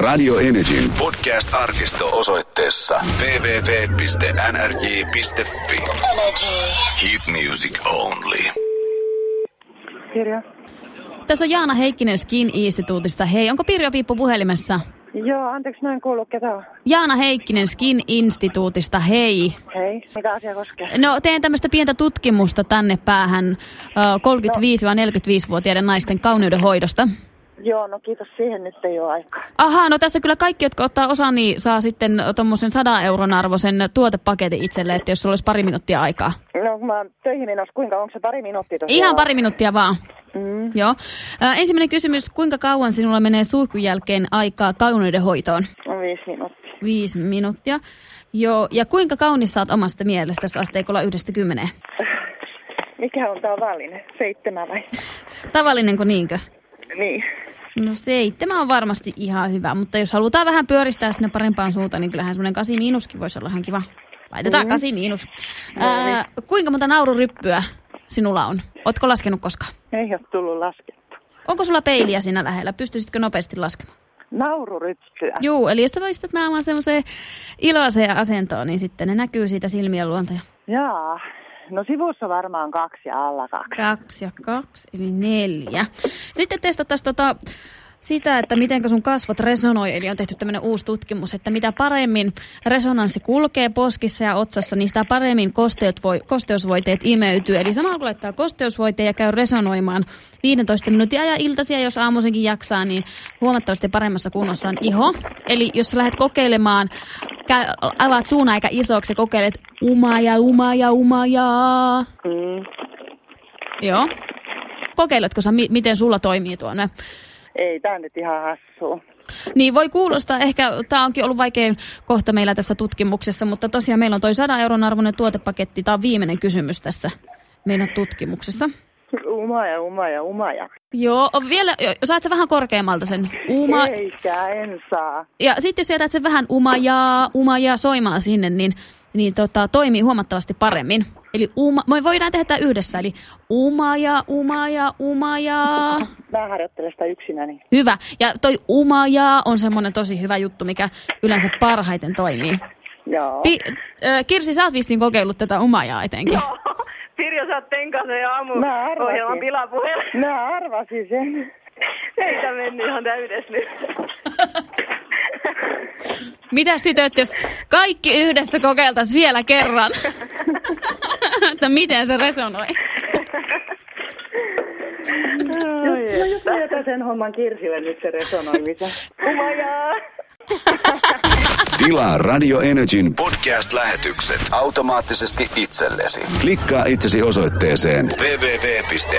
Radio Energyn podcast-arkisto osoitteessa www.nrj.fi. Energy. Hit music only. Kirja. Tässä on Jaana Heikkinen Skin-instituutista. Hei, onko Pirjo Piippu puhelimessa? Joo, anteeksi, mä en kuullut ketä on. Jaana Heikkinen Skin-instituutista, hei. Hei, mitä asia koskee? No, teen tämmöistä pientä tutkimusta tänne päähän ö, 35-45-vuotiaiden naisten kauneuden hoidosta. Joo, no kiitos siihen nyt ei ole aikaa. Aha, no tässä kyllä kaikki, jotka ottaa osaa, niin saa sitten tuommoisen 100 euron arvoisen tuotepaketin itselle, että jos sulla olisi pari minuuttia aikaa. No mä oon töihin menossa, kuinka, onko se pari minuuttia tosiaan? Ihan pari minuuttia vaan. Mm. Joo. Ö, ensimmäinen kysymys, kuinka kauan sinulla menee suihkun jälkeen aikaa kauneuden hoitoon? No viisi minuuttia. Viisi minuuttia. Joo, ja kuinka kaunis saat omasta mielestäsi asteikolla yhdestä kymmeneen? Mikä on tavallinen? Seitsemän vai? Tavallinenko niinkö? Niin. No seitsemän on varmasti ihan hyvä, mutta jos halutaan vähän pyöristää sinne parempaan suuntaan, niin kyllähän semmoinen kasi miinuskin voisi olla ihan kiva. Laitetaan mm. kasi miinus. Ää, kuinka monta naururyppyä sinulla on? Ootko laskenut koskaan? Ei ole tullut laskettu. Onko sulla peiliä siinä lähellä? Pystyisitkö nopeasti laskemaan? Naururyppyä. Juu, eli jos sä voisit naamaan semmoiseen iloiseen asentoon, niin sitten ne näkyy siitä silmien luontoja. Jaa. No sivussa varmaan kaksi ja alla kaksi. Kaksi ja kaksi, eli neljä. Sitten testattaisiin tota, sitä, että miten sun kasvot resonoi, eli on tehty tämmöinen uusi tutkimus, että mitä paremmin resonanssi kulkee poskissa ja otsassa, niin sitä paremmin kosteut voi, kosteusvoiteet imeytyy. Eli samalla kun laittaa kosteusvoiteen ja käy resonoimaan 15 minuuttia ja iltaisia, jos aamuisinkin jaksaa, niin huomattavasti paremmassa kunnossa on iho. Eli jos sä lähdet kokeilemaan, käy, avaat suuna aika isoksi ja kokeilet umaja, umaja, umaja. Mm. Joo. Kokeiletko sä, mi- miten sulla toimii tuonne? Ei, tää nyt ihan hassua. Niin voi kuulostaa, ehkä tämä onkin ollut vaikein kohta meillä tässä tutkimuksessa, mutta tosiaan meillä on toi 100 euron arvoinen tuotepaketti. Tämä on viimeinen kysymys tässä meidän tutkimuksessa. Umaja, umaja, umaja. Joo, on vielä, saat sä vähän korkeammalta sen uma... Eikä, en saa. Ja sitten jos jätät sen vähän umajaa, umajaa soimaan sinne, niin, niin tota, toimii huomattavasti paremmin. Eli uma, me voidaan tehdä tämä yhdessä, eli umaja, umaja, umaja. Mä harjoittelen sitä yksinäni. Hyvä. Ja toi umaja on semmoinen tosi hyvä juttu, mikä yleensä parhaiten toimii. Joo. Pi- ö, Kirsi, sä oot vissiin kokeillut tätä umajaa etenkin. Pirjo, sä oot Tenkasen ja aamu Mä arvasin. ohjelman pilapuheella. Mä arvasin sen. Ei tää mennyt ihan täydessä nyt. Mitä tytöt, jos kaikki yhdessä kokeiltaisiin vielä kerran? että miten se resonoi? No jos mä jätän sen homman Kirsille nyt se resonoimisen. Umajaa! Tilaa Radio Energyn podcast-lähetykset automaattisesti itsellesi. Klikkaa itsesi osoitteeseen www.nrj.fi.